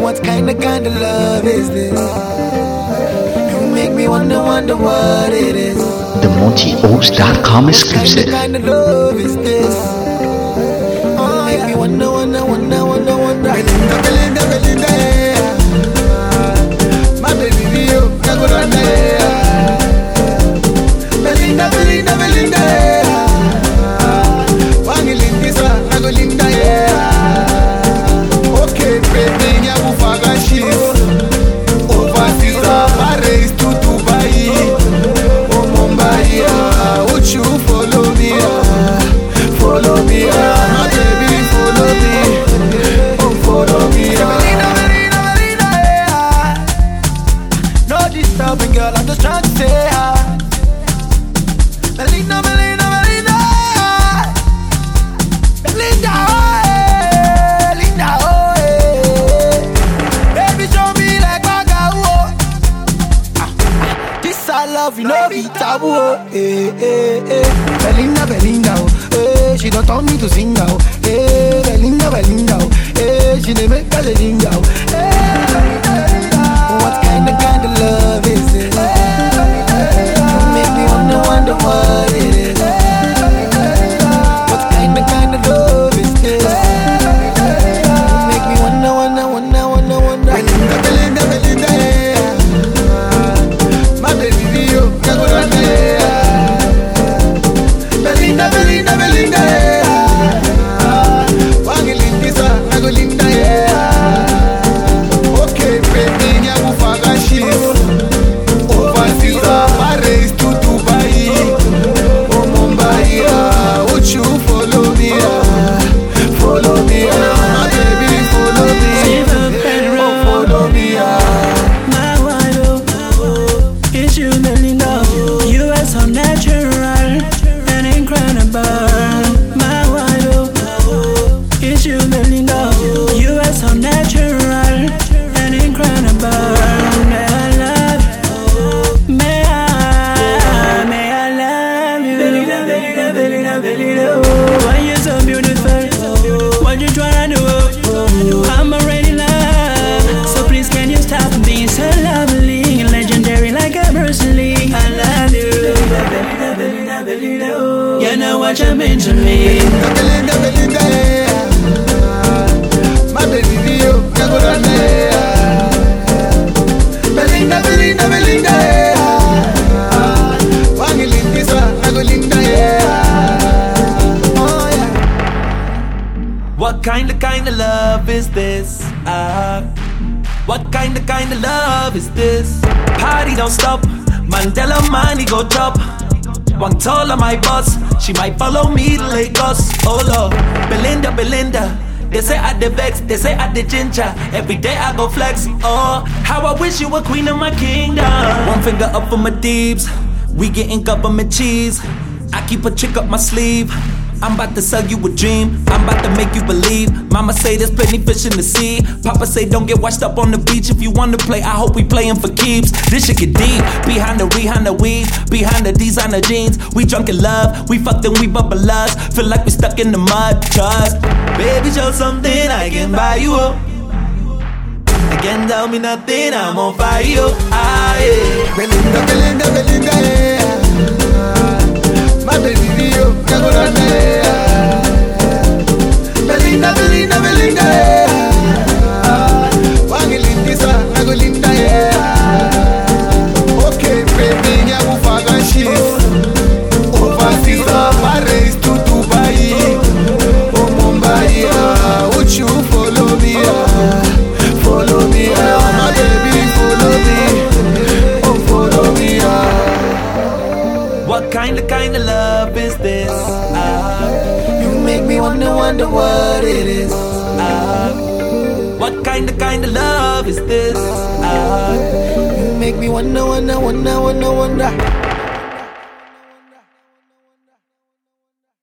What kind of kind of love is this? You make me wonder, wonder what it is. The MochiOats.com What exclusive. kind of love is this? Oh, make me wonder, wonder, wonder, wonder, wonder. Belinda, Belinda, Belinda, yeah. My baby, you, oh, I go down there. Belinda, Belinda, Belinda, yeah. Disturbing, girl, I'm just trying to say hi. Belinda, Belinda, Belinda. Belinda, oh, oh. Baby, show me oh. This I love, you know, be taboo. oh. Eh, eh, eh. Belinda, Belinda, oh. Eh, she don't tell me to sing now. Eh, Belinda, Belinda, oh. Eh, she dey make us a ginger. What you mean to me. What kind of kind of love is this? Ah, what kind of kind of love is this? Party don't stop. Mandela money go top. One tall on my boss. She might follow me to Lagos. Oh Lord, Belinda, Belinda. They say I the vex, they say I the ginger. Every day I go flex. Oh, how I wish you were queen of my kingdom. One finger up for my deeps. We getting government cheese. I keep a trick up my sleeve. I'm about to sell you a dream. I'm about to make you believe. Mama say there's plenty fish in the sea. Papa say don't get washed up on the beach. If you wanna play, I hope we playin' for keeps. This shit get deep. Behind the behind the weed, behind the designer jeans. We drunk in love, we fucked and we bubble us. Feel like we stuck in the mud. Trust, baby, show something I can buy you up. Can't tell me nothing. I'm on fire. Ah, yeah. Belinda, Belinda, Belinda, yeah. My baby, you, I go down kind of kind of love is this? Ah, You make me wonder, wonder what it is. ah. What kind of kind of love is this? Ah. You make me wonder, wonder, wonder, wonder, wonder.